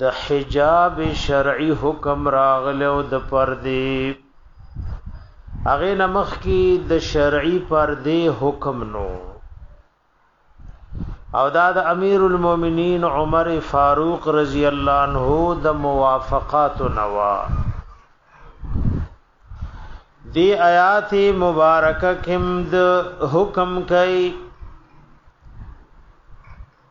د حجاب شرعي حکم راغلی او د پردې هغه نمخ کې د شرعي پردې حکم نو او دا د امیر المؤمنین عمر فاروق رضی الله عنه د موافقات نوا دی آیات مبارکه کم د حکم کوي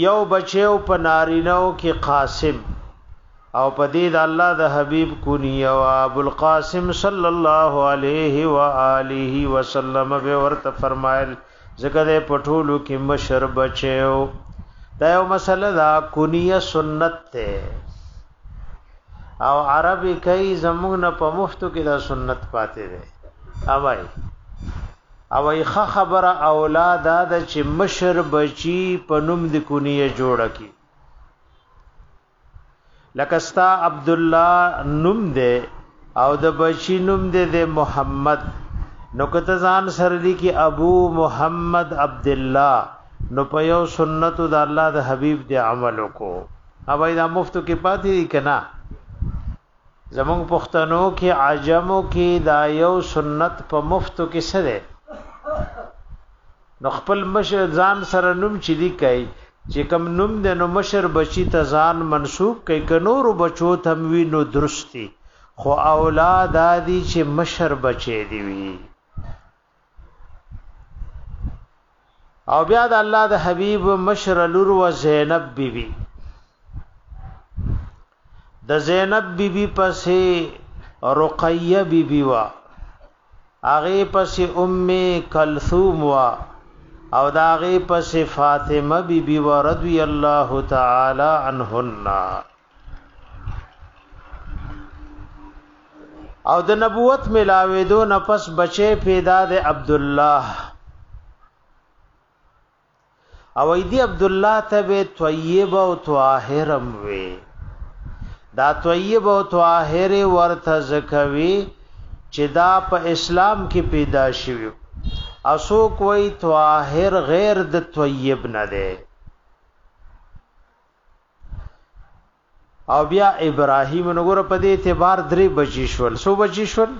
یو بچی او په نارینه او کې قاسم او په دې د الله د حبيب کونیه او ابو القاسم صلی الله علیه و آله وسلم به ورته فرمایل ځکه د پټولو کې مشر بچو دا یو مسله دا کونیه سنت ته او عربي کوي زموږ نه په مفتو کې دا سنت پاتې دی اوای او ای خبره اولاد دا چې مشر بچی په نوم د کونیه جوړ کی لکستا عبد الله نوم دی او د بچی نوم دی د محمد نو کته ځان سره دی کی ابو محمد عبد الله نو په یو سنت د الله د حبیب دی عمل کو اوبه دا مفتو کې پاتې دي کنا زمون پښتنو کې عجمو کې دا یو سنت په مفتو کې سره نو خپل مشر ځان سره نوم چې دی کوي چې کم نوم د نو مشر بچی ته ځان منسوب کوي ک نور بچو تم وی نو درستی خو اولاد ادي چې مشر بچی دی وی او بیا د الله د حبیب مشر لور و زینب بیبي بی. د زینب بیبي بی پسې رقیه بیبي بی وا هغه پسې ام کلثوم وا او دا هغه پسې فاطمه بیبي بی وا رضی الله تعالی عنهن او د نبوت ملاوي دو نفس بچي پیدا د عبد الله او ایدی عبد الله ته به طیب او طاهرم وي دا طیب او طاهر ورته زکوي چې دا په اسلام کې پیدا شوی اسو کوئی طاهر غیر د طیب نه دی او بیا ابراهیم نو ګور په دې اعتبار درې بچی شول سو بچی شول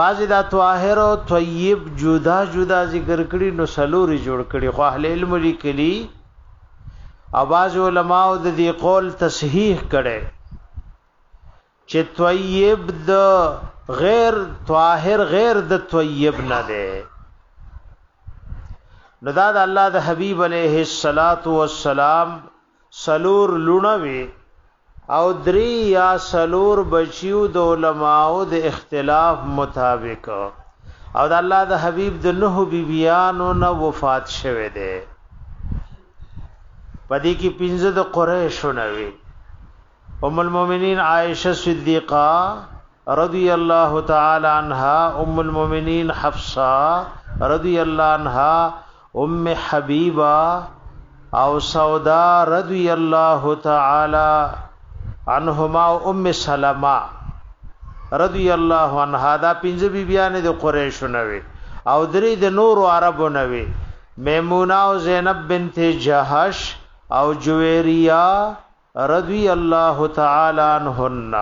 بعضی دا طاهر او طیب جدا جدا ذکر کړي نو سلوري جوړ کړي خو اهل علم لیکلي او بعض علماو د دې قول تصحیح کړي چې طیب د غیر طاهر غیر د طیب نه دی نو دا د الله د حبیب علیه الصلاۃ والسلام سلور لونوي او دری یا سلور بچیو د علماو د اختلاف مطابق او د الله د حبیب د نوح بیبیانو نه وفات شوه دی پدې کې پنځه د قریشو نه وی ام المؤمنین عائشه صدیقہ رضی الله تعالی عنها ام المؤمنین حفصه رضی الله عنها ام حبیبه او سودا رضی الله تعالی عنهما او ام سلمہ رضی الله عنها دا پنځه بیبیانې د قریشو نه وي او درې د نورو عربو نه وي میمونه او زینب بنت جهش او جویریه رضی الله تعالی عنهن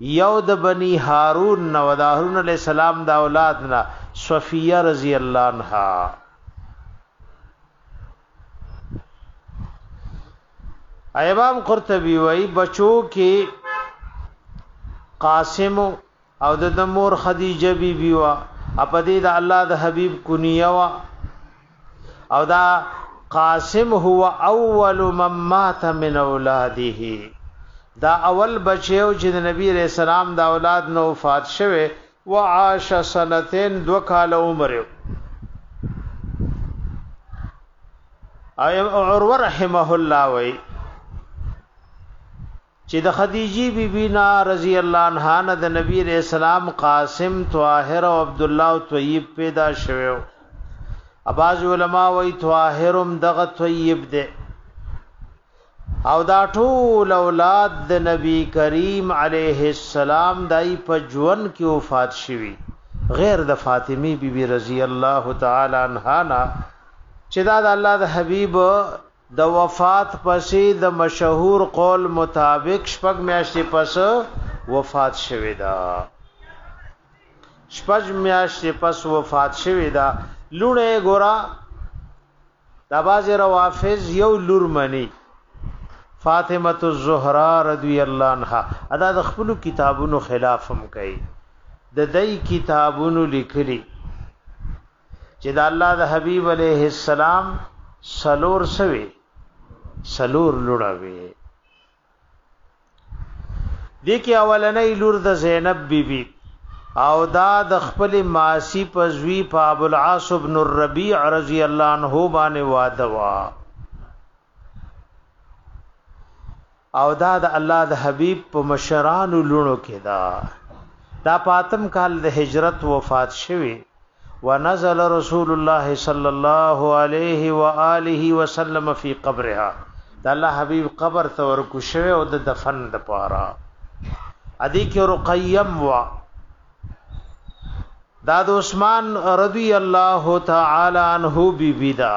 یو د بنی هارون نو د هارون علی السلام د اولاد نه صفیه رضی الله عنها ایوام قرطبی وای بچو کې قاسم او د ده مور خدیجه بی بی وه او په دې د الله د حبیب کنیه وه او دا قاسم هو اول من مات من اولاده دا اول بچیو چې د نبی رسول سلام د اولاد نو وفات شوه وعاش سنتين دو کال عمر او عروه رحمه الله وی چی د خدیجی بی بی نه رضی الله عنها نه د نبی علیه السلام قاسم طاهر او عبدالله او طیب پیدا شوه او اباز علماء وی طاهرم دغه طیب ده او دا ټول اولاد د نبی کریم علیه السلام دای په ژوند کې وفات شوی غیر د فاطمی بیبي بی رضی الله تعالی عنها نه چې دا د الله د حبیب د وفات پسې د مشهور قول مطابق شپږ میاشتې پس وفات شوه دا شپږ میاشتې پس وفات شوه دا لونه ګورا د باز روافض یو لور منی فاطمه الزهرا رضی الله عنها ادا د خپل کتابونو خلاف هم کوي د دې کتابونو لیکلي چې د الله د حبيب عليه السلام سلور سوي سلور لړوي دي کې اولنې لور د زینب بیبي بی او دا د خپل ماسی پزوی په ابو العاص ابن الربيع رضی الله عنه باندې واده وا او دا د الله د حبیب په مشرانو لونو کې دا دا پاتم کال د هجرت وفات شوی ونزل رسول الله صلی الله علیه و آله وسلم فی قبرها د الله حبیب قبر ته ورکو شوی او د دفن د پاره ادي کې رقیم وا دا د عثمان رضی الله تعالی عنہ بی بی دا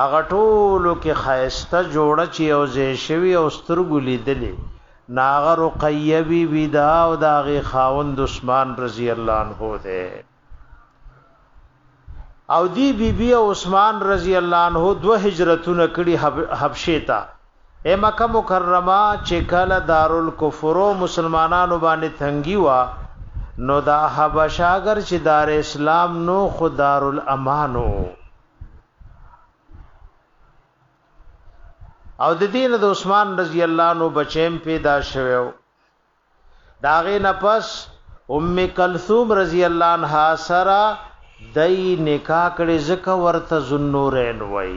هغه ټولو کې ښایسته جوړه چې یو ځای شوي او سترګو لیدلې نو هغه رقیه بی بی ده او د هغې خاوند عثمان رضی الله عنه دی او دی بی بی او عثمان رضی الله عنه دو هجرتونه کړي حبشه ته اے مکه مکرمه چې کله دارالکفر مسلمانانو باندې تنګي وا نو دا حبشه اگر چې دار اسلام نو خدارالامانو او د دین د عثمان رضی الله نو بچیم پیدا شوو داغه نفس ام کلثوم رضی الله عنها سره دای نکاح کړي زکه ورته زنورین وای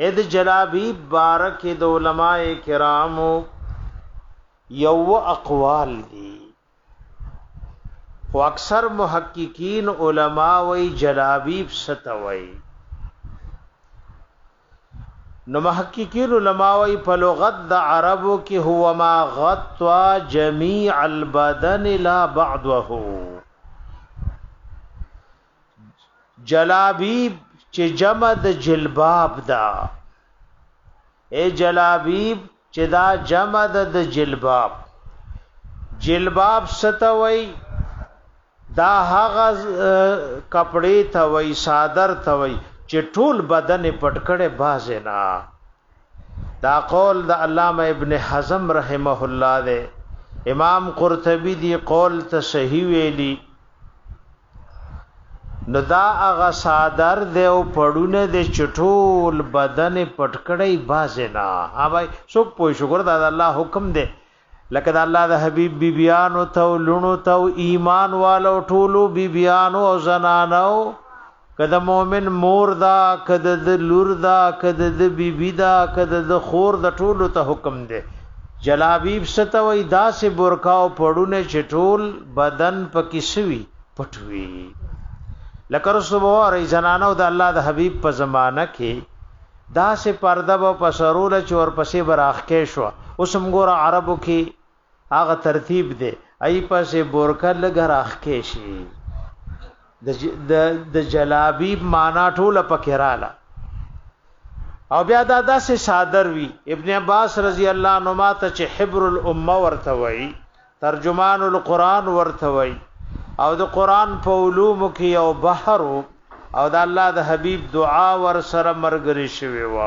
اې د جلابی بارک د علماء کرامو یو اقوال دی خو اکثر محققین علما وی جلابیب ستوي نو محققین علما وی په لغت د عربو کې هو ما غطا جميع البدن لا بعضه جلابی چې جمع د جلباب دا اے جلابی چې دا جمع د جلباب جلباب ستوي دا هغه کپڑے توي صادر توي چې ټول بدن پټ کړي باز نه دا قول د علامه ابن حزم رحمه الله دی امام قرطبی دی قول ته صحیح ویلی نو دا هغه صادر دی او پړونه د چټول بدن پټکړی بازنا ها بھائی څوک پوه شو ګور دا الله حکم دی لکه دا الله د حبیب بیبیانو ته لونو ته ایمان والو ټولو بیبیانو او زنانو کده مؤمن مور دا کده د لور دا کده د بیبی دا کده د خور د ټولو ته حکم دی جلابیب څه ته وایي؟ داسې برقع او پړونه چې ټول بدن پکې سوي پټ وي لکه رسول الله زنانو د الله د حبیب په زمانہ کې دا سه پرده به پسرول چور پسې براخ کې شو اوس موږ عربو کې هغه ترتیب دی ای پسې بورکه لګ راخ کې شي د د جلابیب معنا ټوله پکې رااله او بیا دا داسې صادر وی ابن عباس رضی الله عنه ما ته چې حبر الامه ورته وای ترجمان القرآن ورته وای او د قرآن په علوم کې یو بحر او د الله د حبیب دعا ور سره مرګري شوی و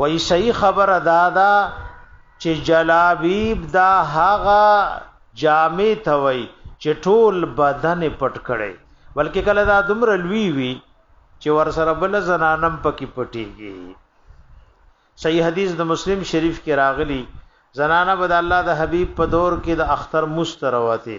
وای صحیح خبره دادا چې جلابیب دا هغه جامې ثوي چې ټول بدن پټ کړي بلکې کله دا دومره لوی وي چې ور سره بل زنانم پکې پټيږي صحیح حدیث د مسلم شریف کې راغلی زنانه بد الله د حبیب په دور کې د اختر مستروته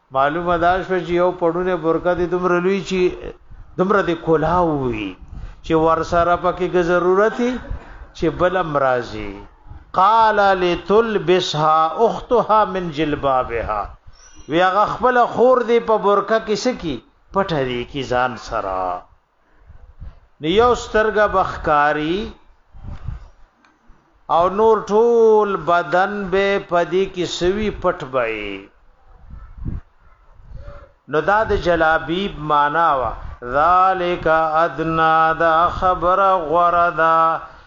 معلومه دا شو چې یو پړونه برکه دې دومره لوی چې دومره دې کولاو وي چې ورسره پکې د ضرورت چې بل امراضي قال لتلبسها اختها من جلبابها وی هغه خپل خور دې په برکه کې سکی پټه دې کی ځان سره نیو سترګه بخکاری او نور ټول بدن به پدی کی سوی پټ بای نو دا د جلابیب معنا وا ذالک ادنا دا خبر غردا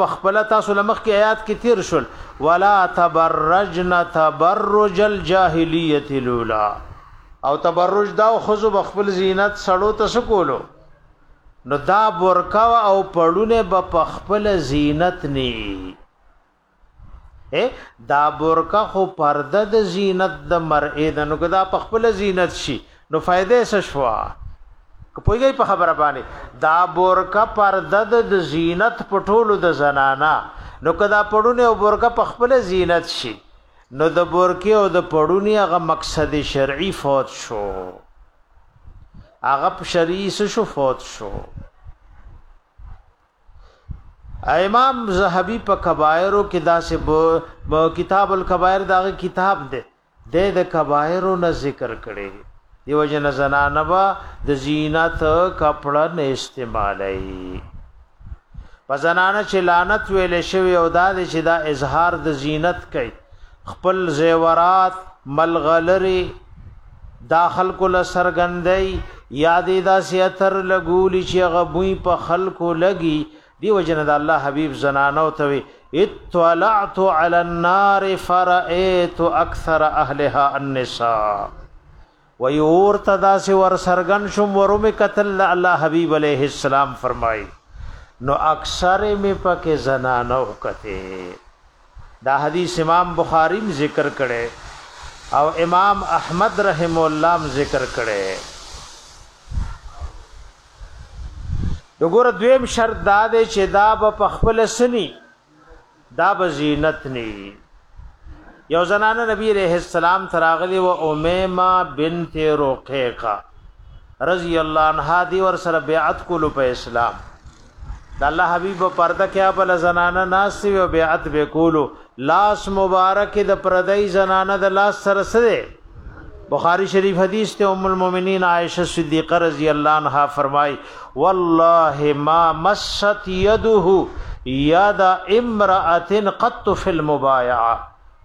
په خپل تاسو لمخ کې آیات کې تیر شول ولا تبرجن تبرج الجاهلیت الاولى او تبرج دا خزو بخپل زینت سړو تاسو کولو نو دا برکا او پړونه به پخپل زینت ني اے دا برکا خو پرده د زینت د مرئه د نو کدا پخپل زینت شي نو فائدې څه شوا که پویږي په خبره باندې دا بورکا پرده د زینت پټولو د زنانا نو کدا پړونه او بورکا په خپل زینت شي نو د بورکه او د پړونی هغه مقصد شرعي فوت شو هغه شرعي شو فوت شو امام زهبي په کبایرو کې داسې کتاب الکبائر داغه کتاب دی د د کبایرو نه ذکر کړي دیو جن زنانه با د زینت کپړه نه استعمالي په زنانه چې لعنت ویل شوی او دا چې دا اظهار د زینت کوي خپل زیورات ملغلری داخل کو لسرګندای یادې دا سیتر لګولی چې غبوی په خلکو لګي دیو جن د الله حبیب زنانو ته وی اطلعت علی النار فرئیت اکثر اهلها النساء ویور تدا سی ور سرغن شم وروم قتل الله حبیب علیہ السلام فرمای نو اکثر می پک زنانو کته دا حدیث امام بخاری هم ذکر کړي او امام احمد رحم الله هم ذکر کړي دګور دویم شرط دا دی چې دا په خپل سني دا به زینت ني یو زنانه نبی علیہ السلام تراغلی و امیمه بنت رقیقه رضی الله عنها دی ور سره بیعت کولو په اسلام د الله حبیب پرده کې بل زنانه ناشته او بیعت به کولو لاس مبارک د پردای زنانه د لاس سره سره بخاری شریف حدیث ته ام المؤمنین عائشه صدیقه رضی الله عنها فرمای والله ما مست یده یاد امراه قط فی المبایعه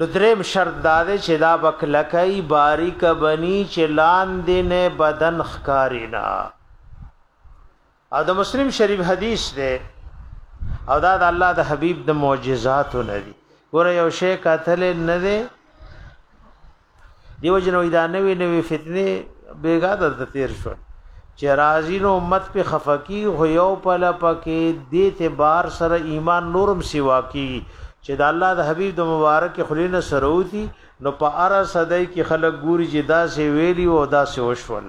نو دریم شرط دا دی چې دا به کلکه یي باریکه بني چې لاندې نه بدن ښکاري نه او د مسلم شریف حدیث دی او دا د الله د حبیب د معجزاتو نه دی ګوره یو شی قتل نه دی دیو جنو دا نوې نوې فتنه بیګا د تیر شو چې راځي نو امت په خفقي هو یو پل پکې د اعتبار سره ایمان نورم سیوا کی چې د الله د حبیب د مبارک خلینو سروتی نو په ار صدای کې خلک ګوري چې دا سی ویلی او دا سی وشول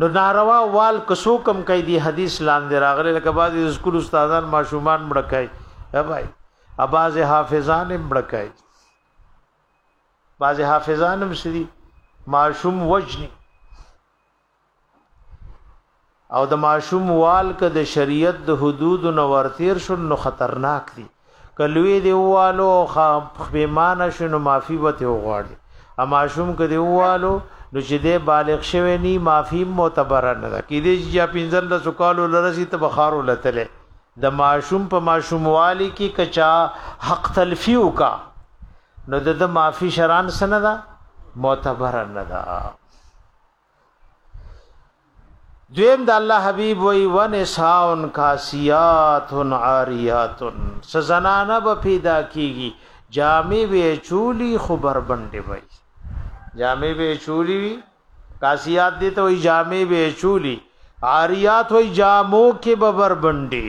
نو ناروا وال کسو کم کوي دی حدیث لاندې راغلی لکه بعضی سکول استادان ماشومان مړ کوي ها بھائی اباز حافظان مړ کوي بعضی حافظان هم سړي ماشوم وجني او د ماشوم وال که د شریعت د حدود نو ورتیر شو نو خطرناک دي کلوی دی والو خو پیمانه شنو معافي وته وغواړي اما شوم کدی والو نو چې دی بالغ شوی نی معافي معتبر نه ده کې دی چې یا پنځل د سکالو لرسي ته بخارو لتله د معشوم په معشوم والی کې کچا حق تلفی وکا نو د معافي شران سن ده معتبر نه ده دویم د الله حبیب وی ونساون کاسیات عاریات سزنانه به پیدا کیږي جامې وی چولی خو بربندې وی جامې وی چولی وی کاسیات دي ته وی جامې وی چولی عاریات وی جامو کې به بربندې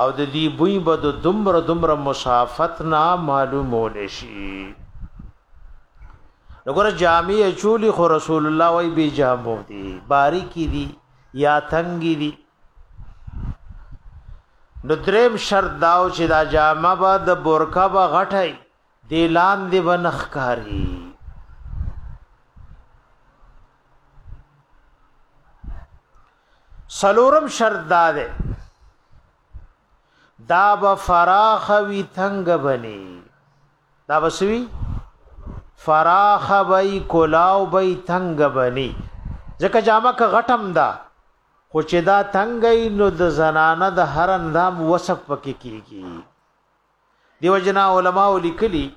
او د دی بوی به د دمر دمر مسافت نه معلومول شي نګور جامع چولی خو رسول الله وای بی جامو دی باریکی دی یا تنگی دی نو دریم شرط داو چې دا جامه به د بورکا به غټای دی لاندې بنخکاری سلورم شرط دا ده دا به فراخ وی تنگ بنی دا بسوی فراخ بی کلاو بی تنگ بنی ځکه جامه که غټم ده خو چې دا تنگي نو د زنانه د هر اندام وسب پکې کیږي دیو جنا علماء لیکلی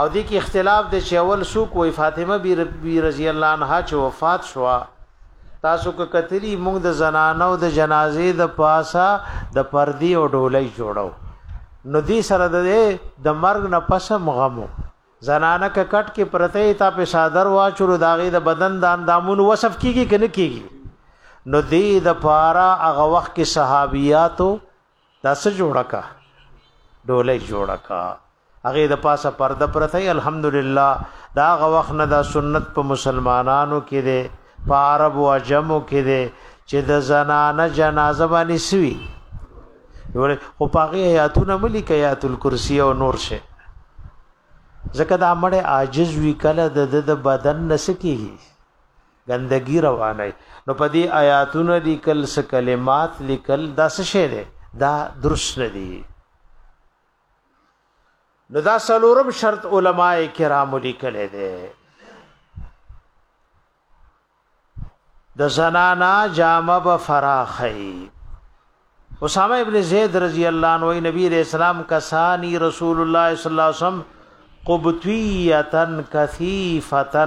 او د کې اختلاف د چول سوق وی فاطمه بی ربی رضی الله عنها چې وفات شو تاسو که کتلی موږ د زنانو د جنازې د پاسا د پردی او ډولۍ جوړو نو دې سره د د مرګ نه پس مغمو زنانه ک کټ کې پرته تا په صادر واچو داغه د بدن د اندامونو وصف کیږي کنه کیږي نو دې د پارا هغه وخت کې صحابياتو دا څه جوړه کا ډولۍ جوړه کا هغه د پاسه پرده پرته الحمدلله دا غ وخت نه دا سنت په مسلمانانو کې دی په عرب او عجمو کې دی چې د زنانه جنازه باندې سوي ولې خو پاغي آیاتونه ملي کې آیات الکرسی او نور شه ځکه دا مړ عاجز وی کله د د بدن نسکیږي ګندګی روانه نو په دې آیاتونو لیکل س کلمات لیکل دا څه شی دی دا درست نه دی نو دا سلورم شرط علما کرام لیکل دی د زنانا جامه به فراخی اسامه ابن زید رضی الله عنه نبی رسول الله کسانی رسول الله صلی الله علیه وسلم قبطیه کثیفه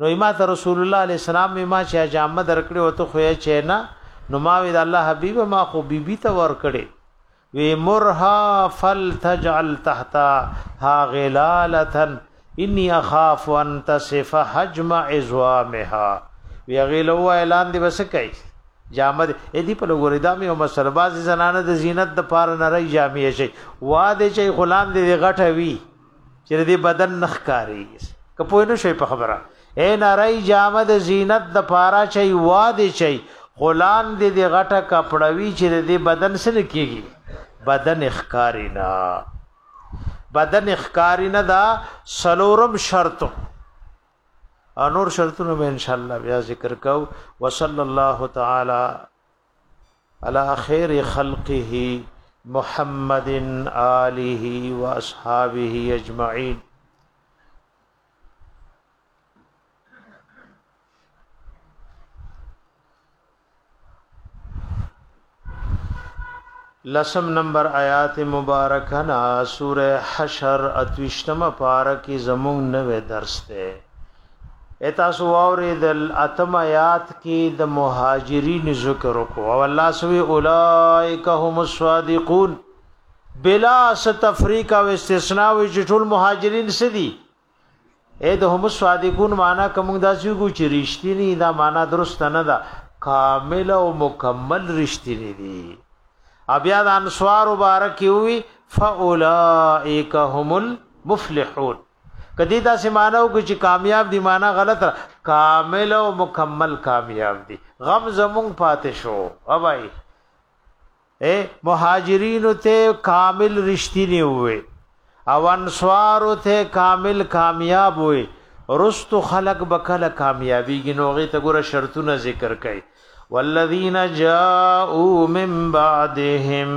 نو ما ته رسول الله علیه السلام ما چې جامه درکړې او ته خو یې چې نه نو ما وی د الله حبیب ما خو بیبي ته ور کړې وی مرها فلتجعل تحت ها غلالتن انی اخاف ان تصف حجم عظامها وی غیلو اعلان دی بس کوي جامد اې دی په لګورې دا مې او مسله باز زنانه د زینت د پار نه رہی جامې شي واده چې غلام دې غټه وی چې دې بدن نخکاری که پوه نه شي په خبره اے نارای جامه د زینت د پارا چي واده چي خلان دې د غټه کپړوي چې دې بدن سره کیږي بدن اخکاری نه بدن اخکاری نه دا سلورم شرط انور شرطونه به ان شاء الله بیا ذکر کو وصلی الله تعالی على خير خلقه محمد آله وأصحابه أجمعين لسم نمبر آیات مبارکه نا سوره حشر اتوشتم پارکی زمون نوې درس ده اتاسو اوریدل اتم آیات کې د مهاجرین ذکر کو او الله سوی اولائک هم الصادقون بلا ستفریق او استثناء وی چې ټول مهاجرین سدي اې د هم الصادقون معنا کوم داسې کو چې رښتینی دا معنا درست نه ده کامل او مکمل رښتینی دي بیا د انصار مبارک وی فاولائک هم المفلحون کدی دا سیمانو کې چې کامیاب دی معنا غلط کامل او مکمل کامیاب دی غم زمون پاتې شو اوای اے مهاجرین ته کامل رښتینی وي او انصار ته کامل کامیاب وي رست خلق بکله کامیابی گنوغه ته ګوره شرطونه ذکر کړي والذین جاءوا من بعدهم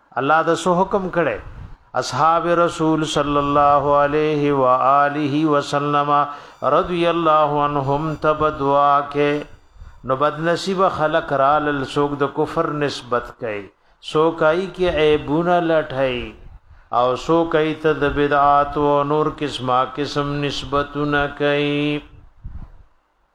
الله د سو حکم کړي اصحاب رسول صلی الله علیه و آله وسلم رضی الله عنهم تبدوا کې نو بد نصیب خلق را لل سوق د کفر نسبت کوي سوکای کې عیبونه لټای او سوکای ته د بدعات او نور قسمه قسم نسبتونه کوي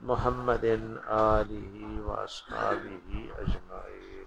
محمد آله و اصحابه اجمعین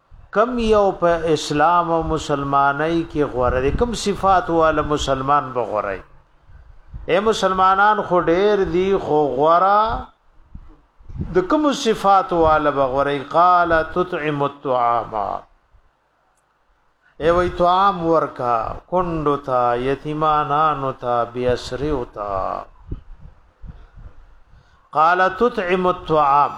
کم یو په اسلام او مسلمانۍ کې غوړه دي کم صفات والا مسلمان به غوړه اے مسلمانان خو ډېر دي خو غوړه د کوم صفات والا بغوري قال تطعم الطعام ای وی طعام ورکا کندو تا یتیمانانو تا بیسریو تا قال تطعم الطعام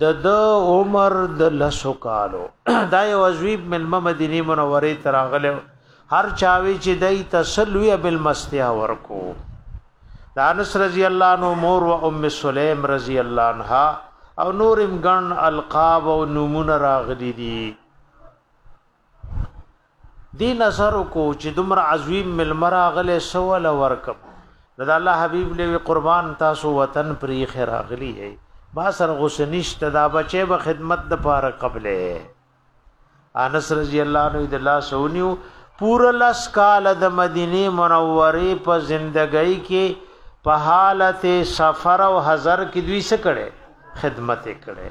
د د عمر د لسو کالو دا یو عجیب ملمه مدینه منوره ته راغله هر چاوي چې دای تسلوی بالمستیا ورکو دانس رضی الله عنه مور او ام سلیم رضی الله عنها او نورم غن القاب او نمونه راغلي دي دی نظر کو چې دمر عظیم ملمر اغله سول ورکم د الله حبیب لوی قربان تاسو وطن پری خیر اغلی هي ما سر غسنیشت دا بچي به خدمت د پاره قبله انس رضی الله عنه د الله سونیو پور لس کال د مدینه منوره په زندګۍ کې په حالت سفر او حضر کې دوی سره کړي خدمت کړي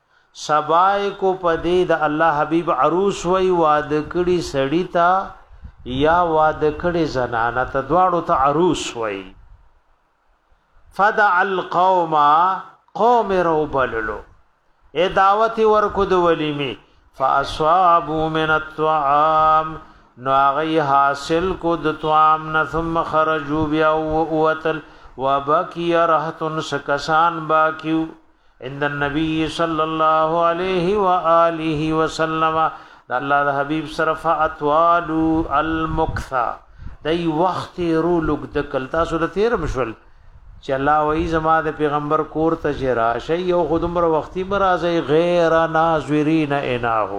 سبا یې کو په دې د الله حبیب عروس وای واده کړي سړی ته یا واده کړي زنانه ته دواړو ته عروس وای فدع القوم قوم روبللو اے دعوت ورکو د ولیمه فاصابو من الطعام نو هغه حاصل کو د طعام نه ثم خرجوا بیا وتل وبکی رهتن سکسان باکیو عند النبي صلی الله علیه و آله وسلم د الله د حبیب سره فاطوال المکث دای وخت رو لګ د کل تاسو د تیر مشول چې الله وای زما د پیغمبر کور ته چې راشي یو خودمر وختي مرزه غیر ناظرین اناه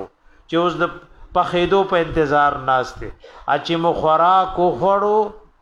چې اوس د پخېدو په انتظار ناشته اچې مو خوراک خوړو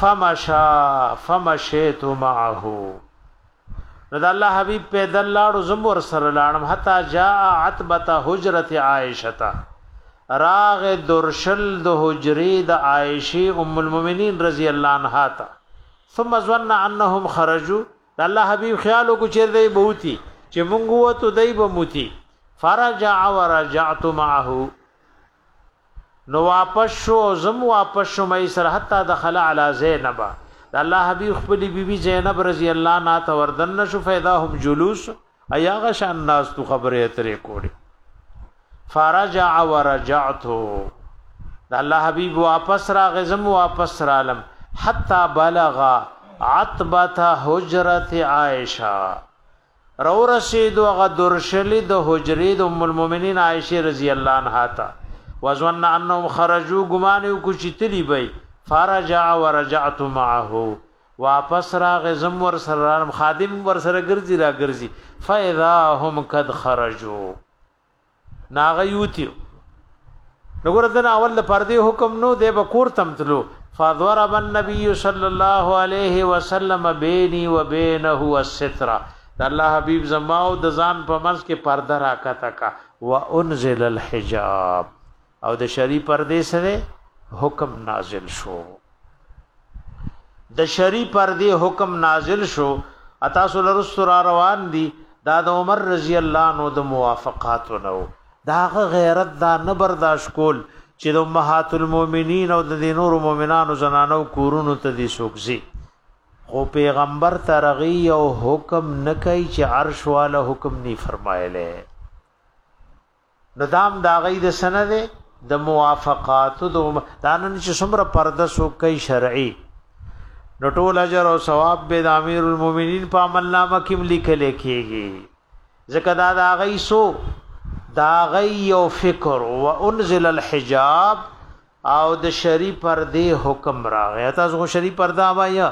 فمشا فمشيت معه نو د الله حبيب پیدل لاړو زم ور سره لاړم حتا جاء عتبه حجره عائشه راغ درشل د حجری د عائشه ام المؤمنین رضی الله عنها تا ثم ظن انهم خرجوا د الله حبيب خیال کو چیر دی بوتی چې مونږ وته دی بموتی فرجع ورجعت معه نو واپس شو زم واپس شو مې سره حتا دخل علی زینب د الله حبیب خپل بیبي بی زینب رضی الله عنها ته وردن نشو فیدا هم جلوس ایا غشان ناس تو خبره اترې کوړي فرجع ورجعت د الله حبیب واپس را غزم واپس را لم حتا بلغ عتبه حجرت عائشه راورسېدو هغه درشلې د حجرې د ام المؤمنین عائشې رضی الله عنها ته وظن انهم خرجو ګمان یو کو چې تلی بی فرجع ورجعت معه واپس راغې زم ور سره خادم ور سره ګرځي را ګرځي فاذا هم قد خرجو ناغه یوتی نو ګور دنا اول د پردی حکم نو د بکور تم تلو فضرب النبي صلى الله عليه وسلم بيني وبينه الستر الله حبيب زما او د ځان په منځ کې پرده راکته کا وانزل الحجاب او د شری پردې سره حکم نازل شو د شری پردې حکم نازل شو اتا سول رسول را روان دي دا د عمر رضی الله عنه د موافقات نو داغه غیرت دا نه برداشت کول چې د امهات المؤمنین او د نور مؤمنانو زنانو کورونو ته دي سوکزي خو پیغمبر ترغی او حکم نه کوي چې عرش والا حکم ني فرمایله نو دام دا غي د سنه ده د موافقات د دانن چې څومره پرده سو کوي شرعي نو ټول اجر او ثواب به د امیر المؤمنین په عمل نامه کې لیکل کېږي ځکه دا دا غي سو دا غي یو فکر او انزل الحجاب او د شری پردې حکم راغی تاسو شری پرده وایا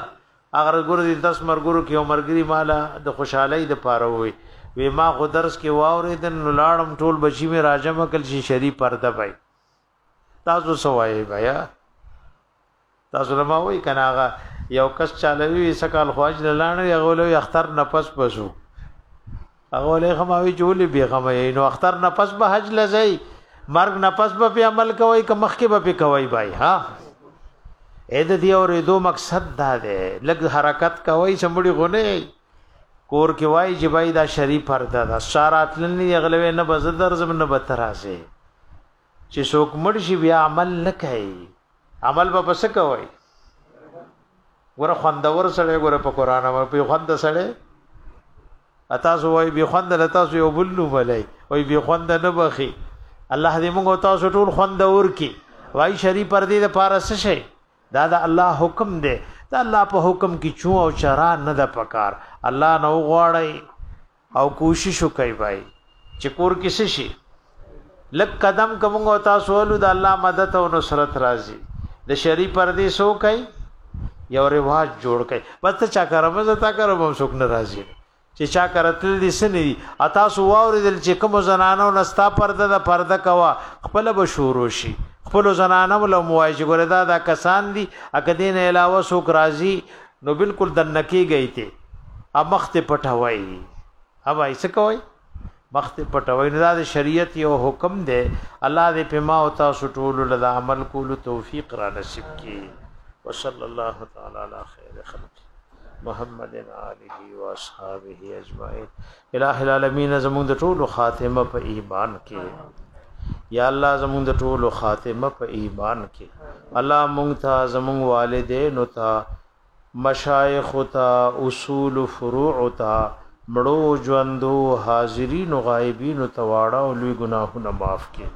هغه ورځ ګورو دي درس مرګرو کې عمرګری مالا د خوشحالي د پاره وي وی ما خو درس کې واورې د نلاړم ټول بچی می راجم کل شي شری پرده پای تاسو سوای بیا تاسو لما وای کناغه یو کس چالوي سکال خواج لاله یغولو اختر نفس پسو هغه له خماوي جوړې بي غمه یې نو اختر نه پس به حج لځي مرګ نه پس به په عمل کوي که مخکې به په کوي بای ها اې د دې اورې دو مقصد دا دی لګ حرکت کوي سمړي غونه کور کې وای چې بای دا شری پرده دا ساراتلنی اغلوې نه بزدر زم نه بترازه چې څوک مړ شي بیا عمل نه کوي عمل به پس کوي ګور خوندور سره ګور په قران باندې په خوند سره اتا سو وای به خوند لتا سو یو بل نو ملای وای به خوند نه بخي الله دې موږ تاسو ټول خوندور کی وای شری پر دې د پارس شي دا د الله حکم دی دا الله په حکم کې چون او چرا نه د پکار الله نو غواړي او کوشش وکي بای چې کور کې څه شي لک قدم کوم او تاسو ولو د الله مدد او نصرت راځي د شری پردې سو کوي یو رواج جوړ کوي بس ته چا کرم زه تا کرم هم څوک ناراضي چې چا کرتل دي سني اتا سو واوریدل چې کوم زنانو نستا پرده د پرده کوا خپل به شورو شي خپل زنانو له موایج ګره دا د کسان دي اګه دین علاوه سو کرازي نو بالکل د نکی گئی ته ا مخ ته پټوي ا وای څه کوي مخ ته پټوي نه د شریعت یو حکم دی الله دې په ما او تاسو ټول له عمل کولو توفیق را نصیب کړي وصلی الله تعالی علی خیر خلق محمد علیه و اصحابہ اجمعین الہ العالمین زموږ د ټولو خاتمه په ایمان کې یا الله زموږ د ټولو خاتمه په ایمان کې الله مونږ ته زموږ والدین او ته مشایخ او ته اصول او فروع او ته مړو ژوندو حاضرین او غایبین او ته واړه او لوی ګناهونه معاف کړي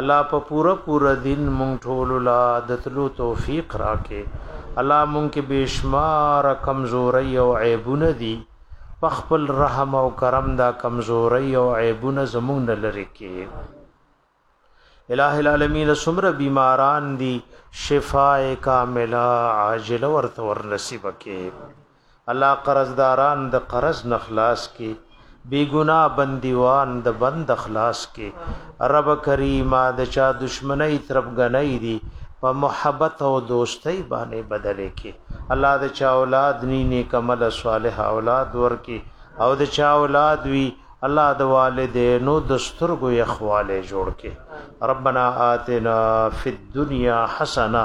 الله په پوره پوره دین مونږ ټول لا د تلو توفیق راکې الله مونږ کې بشمار کمزوري او عیبونه دي په خپل رحم او کرم دا کمزوري او عیبونه زمونږ نه لری کې الہ العالمین سمر بیماران دی شفاء کاملہ عاجل ورته ور نصیب کې الله قرضداران د قرض نه خلاص کې بی ګنا بندیوان د بند خلاص کې رب کریم د چا دشمنی ترپګنۍ دي په محبت او دوستۍ باندې بدلې کې الله د چا اولاد نی نیک عمل صالح اولاد ورکي او د چا اولاد وی الله د والدینو د سترګو یخواله جوړ کې ربنا آتنا فی الدنیا حسنه